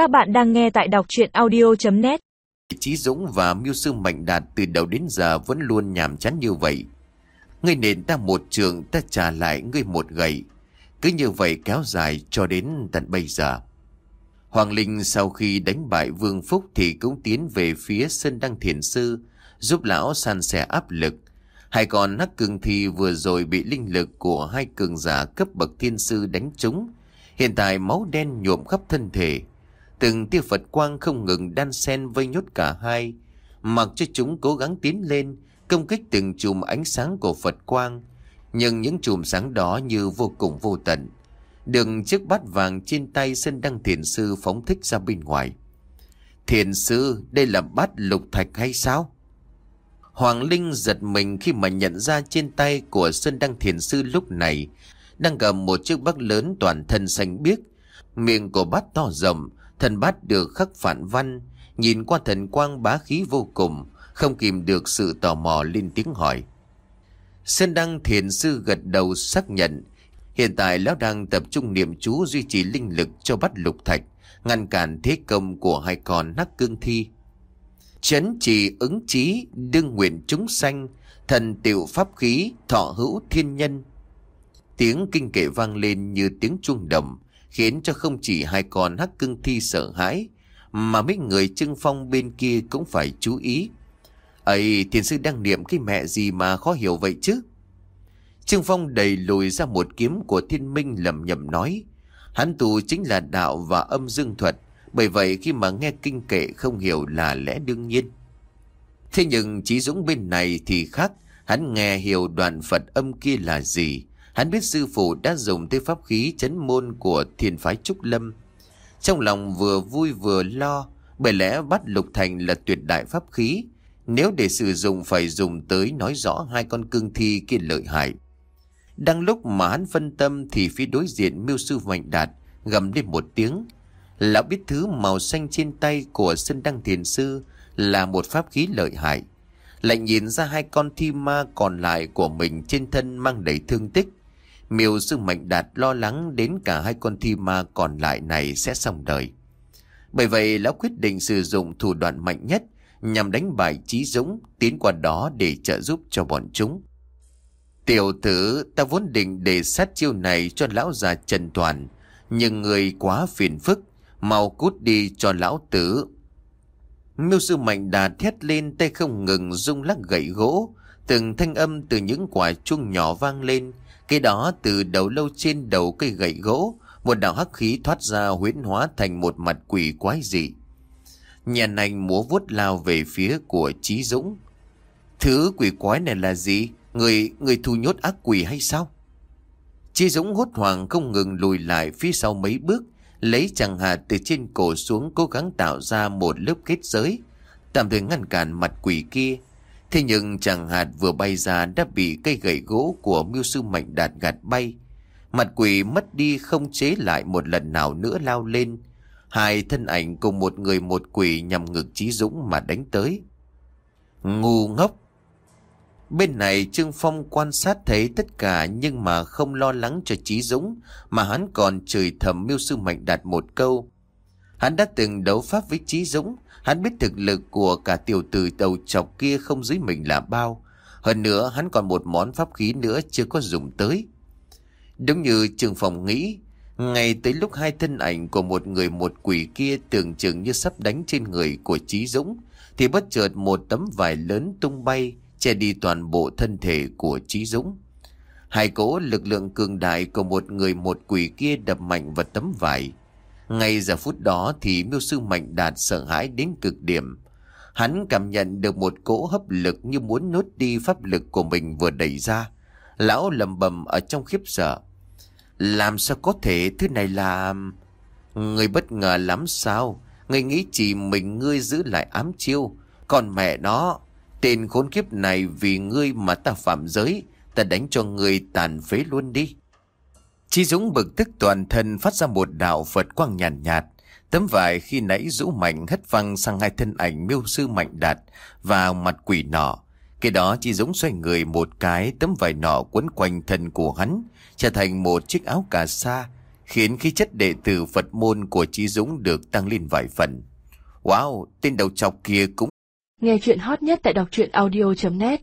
Các bạn đang nghe tại đọc chuyện audio.net Chí Dũng và Miêu Sư Mạnh Đạt từ đầu đến giờ vẫn luôn nhàm chán như vậy. Ngươi nền ta một trường ta trả lại ngươi một gậy. Cứ như vậy kéo dài cho đến tận bây giờ. Hoàng Linh sau khi đánh bại Vương Phúc thì cũng tiến về phía sân đăng thiền sư, giúp lão san sẻ áp lực. Hai con hắc cường thi vừa rồi bị linh lực của hai cường giả cấp bậc thiên sư đánh trúng. Hiện tại máu đen nhuộm khắp thân thể. Từng tia Phật quang không ngừng đan xen vây nhốt cả hai. Mặc cho chúng cố gắng tiến lên, công kích từng chùm ánh sáng của Phật quang. Nhưng những chùm sáng đó như vô cùng vô tận. Đường chiếc bát vàng trên tay sân đăng thiền sư phóng thích ra bên ngoài. Thiền sư, đây là bát lục thạch hay sao? Hoàng Linh giật mình khi mà nhận ra trên tay của Sơn Đăng Thiền Sư lúc này đang cầm một chiếc bát lớn toàn thân xanh biếc. Miệng của bát to rộng, thần bát được khắc phản văn, nhìn qua thần quang bá khí vô cùng, không kìm được sự tò mò lên tiếng hỏi. Sơn Đăng Thiền Sư gật đầu xác nhận, hiện tại lão đang tập trung niệm chú duy trì linh lực cho bắt lục thạch, ngăn cản thế công của hai con nắc cương thi. Chấn trì ứng trí đương nguyện chúng sanh, thần tiểu pháp khí, thọ hữu thiên nhân. Tiếng kinh kệ vang lên như tiếng chuông đồng, khiến cho không chỉ hai con hắc cưng thi sợ hãi, mà mấy người trưng phong bên kia cũng phải chú ý. ấy thiền sư đang niệm cái mẹ gì mà khó hiểu vậy chứ? Trương Phong đầy lùi ra một kiếm của thiên minh lầm nhầm nói. Hắn tù chính là đạo và âm dương thuật, bởi vậy khi mà nghe kinh kệ không hiểu là lẽ đương nhiên. Thế nhưng Chí Dũng bên này thì khác, hắn nghe hiểu đoạn Phật âm kia là gì. Hắn biết sư phụ đã dùng tới pháp khí chấn môn của thiền phái Trúc Lâm. Trong lòng vừa vui vừa lo, bởi lẽ bắt lục thành là tuyệt đại pháp khí. Nếu để sử dụng phải dùng tới nói rõ hai con cương thi kia lợi hại. Đang lúc mà hắn phân tâm thì phía đối diện miêu sư mạnh đạt gầm lên một tiếng. Lão biết thứ màu xanh trên tay của sân Đăng Thiền Sư là một pháp khí lợi hại. Lại nhìn ra hai con thi ma còn lại của mình trên thân mang đầy thương tích. Miêu sư mạnh đạt lo lắng đến cả hai con thi ma còn lại này sẽ xong đời. Bởi vậy lão quyết định sử dụng thủ đoạn mạnh nhất nhằm đánh bại Trí Dũng tiến qua đó để trợ giúp cho bọn chúng. Tiểu tử ta vốn định để sát chiêu này cho lão già Trần Toàn nhưng người quá phiền phức mau cút đi cho lão tử. Miêu sư mạnh đà thét lên tay không ngừng rung lắc gậy gỗ, từng thanh âm từ những quả chuông nhỏ vang lên, cái đó từ đầu lâu trên đầu cây gậy gỗ, một đạo hắc khí thoát ra huyễn hóa thành một mặt quỷ quái dị. Nhà nành múa vuốt lao về phía của Trí Dũng. Thứ quỷ quái này là gì? Người, người thu nhốt ác quỷ hay sao? Chi Dũng hốt hoảng không ngừng lùi lại phía sau mấy bước, lấy chẳng hạt từ trên cổ xuống cố gắng tạo ra một lớp kết giới, tạm thời ngăn cản mặt quỷ kia. Thế nhưng chàng hạt vừa bay ra đã bị cây gậy gỗ của miêu sư mạnh đạt gạt bay. Mặt quỷ mất đi không chế lại một lần nào nữa lao lên. Hai thân ảnh cùng một người một quỷ nhằm ngực Chí Dũng mà đánh tới. Ngu ngốc! Bên này Trương Phong quan sát thấy tất cả nhưng mà không lo lắng cho Chí Dũng, mà hắn còn chửi thầm miêu sư mạnh đạt một câu. Hắn đã từng đấu pháp với Chí Dũng, hắn biết thực lực của cả tiểu tử đầu chọc kia không dưới mình là bao. Hơn nữa hắn còn một món pháp khí nữa chưa có dùng tới. Đúng như trường phòng nghĩ, ngay tới lúc hai thân ảnh của một người một quỷ kia tưởng chừng như sắp đánh trên người của Chí Dũng, thì bất chợt một tấm vải lớn tung bay, che đi toàn bộ thân thể của Trí Dũng. Hai cỗ lực lượng cường đại của một người một quỷ kia đập mạnh vào tấm vải. Ngay giờ phút đó thì miêu sư mạnh đạt sợ hãi đến cực điểm. Hắn cảm nhận được một cỗ hấp lực như muốn nuốt đi pháp lực của mình vừa đẩy ra. Lão lầm bầm ở trong khiếp sợ. Làm sao có thể thứ này là... Người bất ngờ lắm sao? Người nghĩ chỉ mình ngươi giữ lại ám chiêu. Còn mẹ nó, Tên khốn kiếp này vì ngươi mà ta phạm giới, ta đánh cho ngươi tàn phế luôn đi. Chi Dũng bực tức toàn thân phát ra một đạo Phật quang nhàn nhạt, nhạt. Tấm vải khi nãy rũ mạnh hất văng sang hai thân ảnh miêu sư mạnh đạt và mặt quỷ nọ. Cái đó Chi Dũng xoay người một cái tấm vải nọ quấn quanh thân của hắn, trở thành một chiếc áo cà sa. khiến khí chất đệ tử Phật môn của Chi Dũng được tăng lên vài phần. Wow, tên đầu chọc kia cũng Nghe chuyện hot nhất tại đọc truyện audio.net